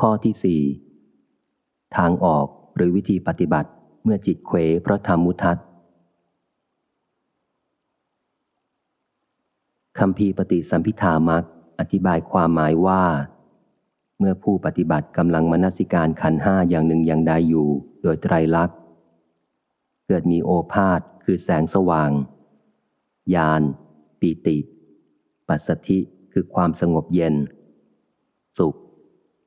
ข้อที่สี่ทางออกหรือวิธีปฏิบัติเมื่อจิตเขวเพราะทำมุทัศคำพีปฏิสัมพิธามักอธิบายความหมายว่า เมื่อผู้ปฏิบัติกำลังมนสิการขันห้าอย่างหนึ่งอย่างใดอยู่ โดยไตรลักษณ์ เกิดมีโอภาษคือแสงสว่าง ยาน ปีติ ปัสสธิคือความสงบเย็น สุข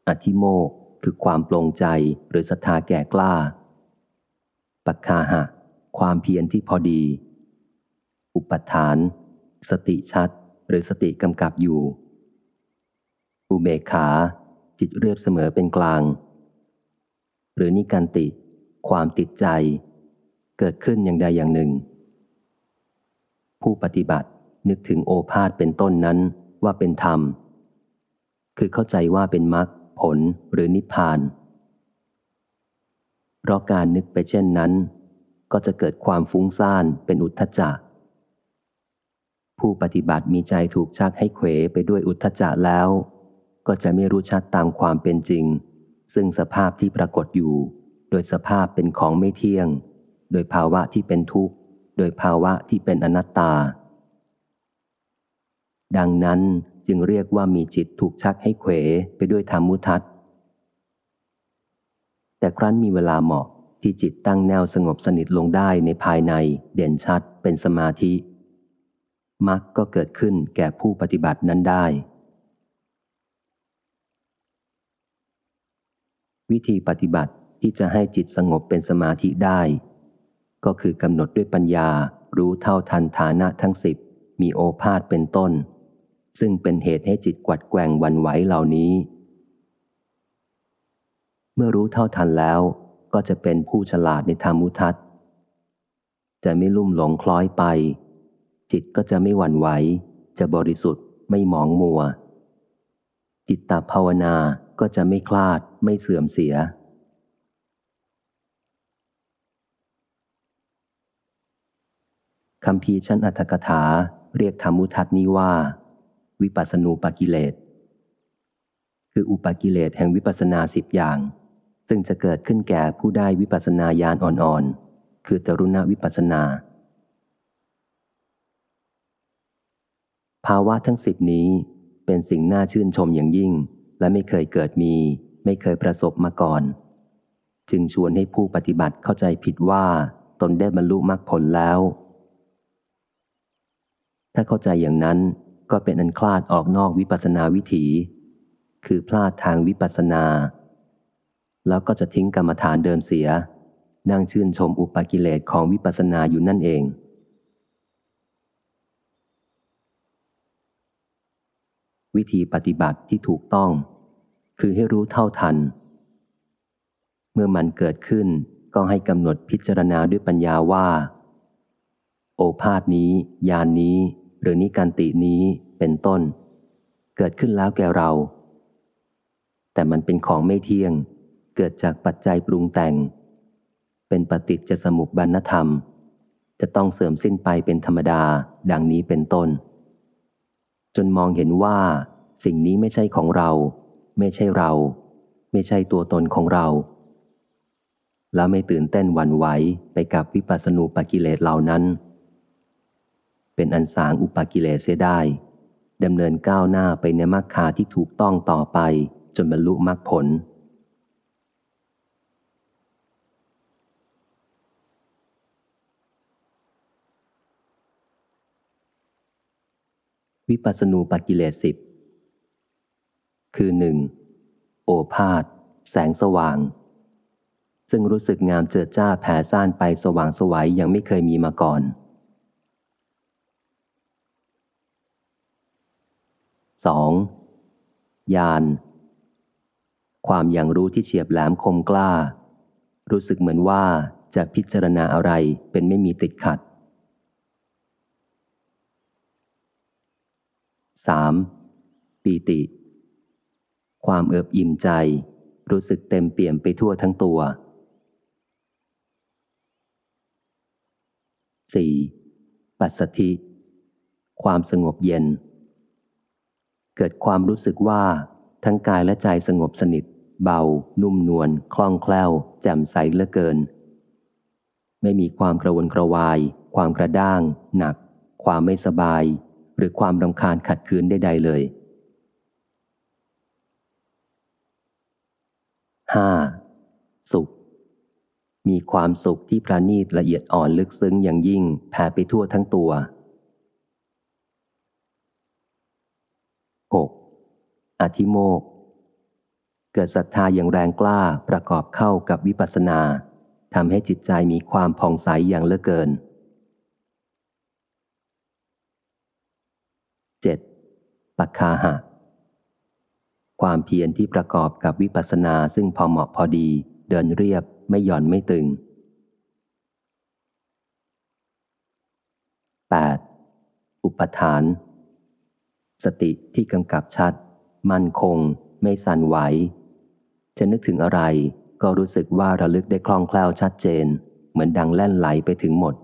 อธิโมกคือความปลงใจหรือศรัทธาแก่กล้า ปัคคาหะ ความเพียรที่พอดี อุปทาน สติชัด หรือสติกำกับอยู่ อุเบกขา จิตเรียบเสมอเป็นกลาง หรือนิกันติ ความติดใจ เกิดขึ้นอย่างใดอย่างหนึ่ง ผู้ปฏิบัตินึกถึงโอภาษเป็นต้นนั้นว่าเป็นธรรม คือเข้าใจว่าเป็นมรรค ผลหรือนิพพาน เพราะการนึกไปเช่นนั้น ก็จะเกิดความฟุ้งซ่านเป็นอุทธจักผู้ปฏิบัติมีใจถูกชักให้เขวไปด้วยอุทธจักแล้ว ก็จะไม่รู้ชัดตามความเป็นจริง ซึ่งสภาพที่ปรากฏอยู่ โดยสภาพเป็นของไม่เที่ยง โดยภาวะที่เป็นทุกข์ โดยภาวะที่เป็นอนัตตา ดังนั้น จึงเรียกว่ามีจิตถูกชักให้เขวไปด้วยธรรมุทัศแต่ครั้นมีเวลาเหมาะที่จิตตั้งแนวสงบสนิทลงได้ในภายในเด่นชัดเป็นสมาธิมรรคก็เกิดขึ้นแก่ผู้ปฏิบัตินั้นได้ วิธีปฏิบัติที่จะให้จิตสงบเป็นสมาธิได้ ก็คือกำหนดด้วยปัญญารู้เท่าทันฐานะทั้งสิบมีโอภาษเป็นต้น ซึ่งเป็นเหตุให้จิตกวัดแกว่งวันไหวเหล่านี้ เมื่อรู้เท่าทันแล้ว ก็จะเป็นผู้ฉลาดในธรรมุทัศจะไม่ลุ่มหลงคล้อยไป จิตก็จะไม่หวั่นไหว จะบริสุทธิ์ไม่หมองมัว จิตตภาวนาก็จะไม่คลาดไม่เสื่อมเสีย คำพีชั้นอัตถกถาเรียกธรรมุทัศนี้ว่า วิปัสณูปกิเลส คืออุปกิเลสแห่งวิปัสนาสิบอย่าง ซึ่งจะเกิดขึ้นแก่ผู้ได้วิปัสนาญาณอ่อนๆ คือตรุณวิปัสนา ภาวะทั้งสิบนี้เป็นสิ่งน่าชื่นชมอย่างยิ่ง และไม่เคยเกิดมี ไม่เคยประสบมาก่อน จึงชวนให้ผู้ปฏิบัติเข้าใจผิดว่าตนได้บรรลุมรรคผลแล้ว ถ้าเข้าใจอย่างนั้น ก็เป็นอันคลาดออกนอกวิปัสนาวิถี คือพลาดทางวิปัสนา แล้วก็จะทิ้งกรรมฐานเดิมเสีย นั่งชื่นชมอุปกิเลสของวิปัสนาอยู่นั่นเอง วิธีปฏิบัติที่ถูกต้อง คือให้รู้เท่าทัน เมื่อมันเกิดขึ้นก็ให้กำหนดพิจารณาด้วยปัญญาว่า โอภาษนี้ ยานนี้ หรือนิการตินี้เป็นต้น เกิดขึ้นแล้วแก่เรา แต่มันเป็นของไม่เที่ยง เกิดจากปัจจัยปรุงแต่ง เป็นปฏิจจสมุปบรรณธรรม จะต้องเสื่อมสิ้นไปเป็นธรรมดาดังนี้เป็นต้น จนมองเห็นว่า สิ่งนี้ไม่ใช่ของเรา ไม่ใช่เรา ไม่ใช่ตัวตนของเรา แล้วไม่ตื่นเต้นวันไหวไปกับวิปัสสนูปกิเลสเหล่านั้น เป็นอันสางอุปกิเลสเสียได้ดำเนินก้าวหน้าไปในมรรคาที่ถูกต้องต่อไป จนบรรลุมรรคผล วิปัสสนูปกิเลสสิบคือหนึ่งโอภาษแสงสว่าง ซึ่งรู้สึกงามเจิดจ้าแผ่ซ่านไปสว่างสวัยยังไม่เคยมีมาก่อน สองยานความอย่างรู้ที่เฉียบแหลมคมกล้า รู้สึกเหมือนว่าจะพิจารณาอะไรเป็นไม่มีติดขัด 3. ปีติ ความเอิบอิ่มใจ รู้สึกเต็มเปี่ยมไปทั่วทั้งตัว 4. ปัสสธิ ความสงบเย็น เกิดความรู้สึกว่า ทั้งกายและใจสงบสนิท เบา นุ่มนวลคล่องแคล่ว แจ่มใสเหลือเกิน ไม่มีความกระวนกระวาย ความกระด้าง หนัก ความไม่สบาย หรือความรำคาญขัดขืนใด ๆ เลย 5. สุข มีความสุขที่ประณีตละเอียดอ่อนลึกซึ้งอย่างยิ่งแผ่ไปทั่วทั้งตัว อธิโมก เกิดศรัทธาอย่างแรงกล้าประกอบเข้ากับวิปัสสนาทำให้จิตใจมีความผ่องใสอย่างเลือเกิน 7. ปัคคาหะ ความเพียรที่ประกอบกับวิปัสสนาซึ่งพอเหมาะพอดี เดินเรียบไม่หย่อนไม่ตึง 8. อุปทาน สติที่กำกับชัด มั่นคง ไม่สั่นไหว จะนึกถึงอะไร ก็รู้สึกว่าระลึกได้คล่องแคล่วชัดเจน เหมือนดังแล่นไหลไปถึงหมด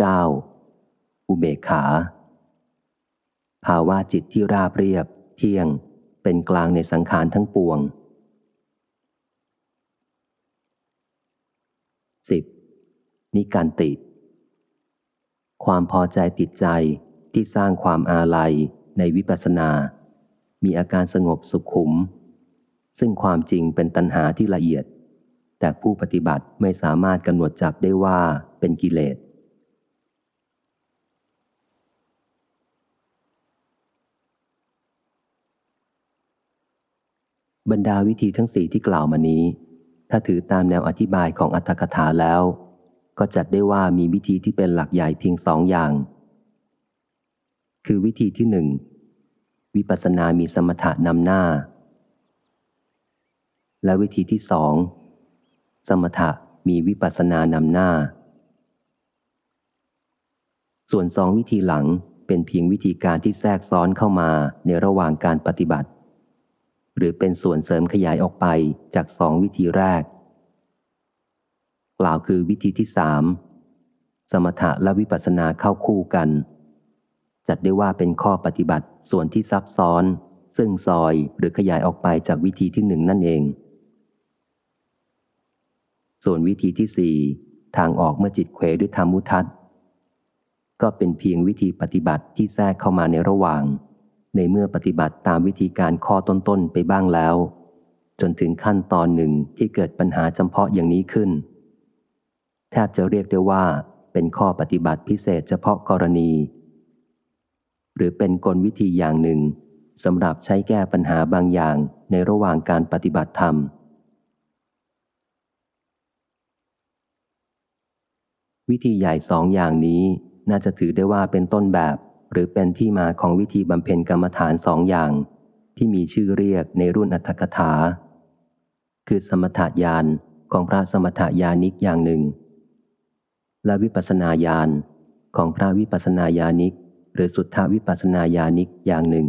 9. อุเบกขา ภาวะจิตที่ราบเรียบ เที่ยง เป็นกลางในสังขารทั้งปวง 10. นิการติ ความพอใจติดใจ ที่สร้างความอาลัยในวิปัสสนา มีอาการสงบสุขขุม ซึ่งความจริงเป็นตัณหาที่ละเอียด แต่ผู้ปฏิบัติไม่สามารถกำหนดจับได้ว่าเป็นกิเลสบรรดาวิธีทั้งสี่ที่กล่าวมานี้ ถ้าถือตามแนวอธิบายของอัตถกถาแล้ว ก็จัดได้ว่ามีวิธีที่เป็นหลักใหญ่เพียงสองอย่าง คือวิธีที่หนึ่ง วิปัสสนามีสมถะนำหน้า และวิธีที่สอง สมถะมีวิปัสสนานำหน้า ส่วนสองวิธีหลังเป็นเพียงวิธีการที่แทรกซ้อนเข้ามาในระหว่างการปฏิบัติ หรือเป็นส่วนเสริมขยายออกไปจากสองวิธีแรก กล่าวคือวิธีที่สามสมถะและวิปัสสนาเข้าคู่กัน จัดได้ว่าเป็นข้อปฏิบัติส่วนที่ซับซ้อน ซึ่งซอยหรือขยายออกไปจากวิธีที่หนึ่งนั่นเอง ส่วนวิธีที่สี่ทางออกเมื่อจิตเควด้วยธรรมุทัศก็เป็นเพียงวิธีปฏิบัติที่แทรกเข้ามาในระหว่าง ในเมื่อปฏิบัติตามวิธีการข้อต้นๆไปบ้างแล้ว จนถึงขั้นตอนหนึ่งที่เกิดปัญหาจำเพาะอย่างนี้ขึ้น แทบจะเรียกได้ว่าเป็นข้อปฏิบัติพิเศษเฉพาะกรณี หรือเป็นกลวิธีอย่างหนึ่งสำหรับใช้แก้ปัญหาบางอย่างในระหว่างการปฏิบัติธรรม วิธีใหญ่สองอย่างนี้น่าจะถือได้ว่าเป็นต้นแบบ หรือเป็นที่มาของวิธีบำเพ็ญกรรมฐานสองอย่าง ที่มีชื่อเรียกในรุ่นอัตถกถา คือสมถญาณของพระสมถญาณิกอย่างหนึ่ง และวิปัสสนาญาณของพระวิปัสสนาญาณิก หรือสุทธวิปัสสนาญาณิกอย่างหนึ่ง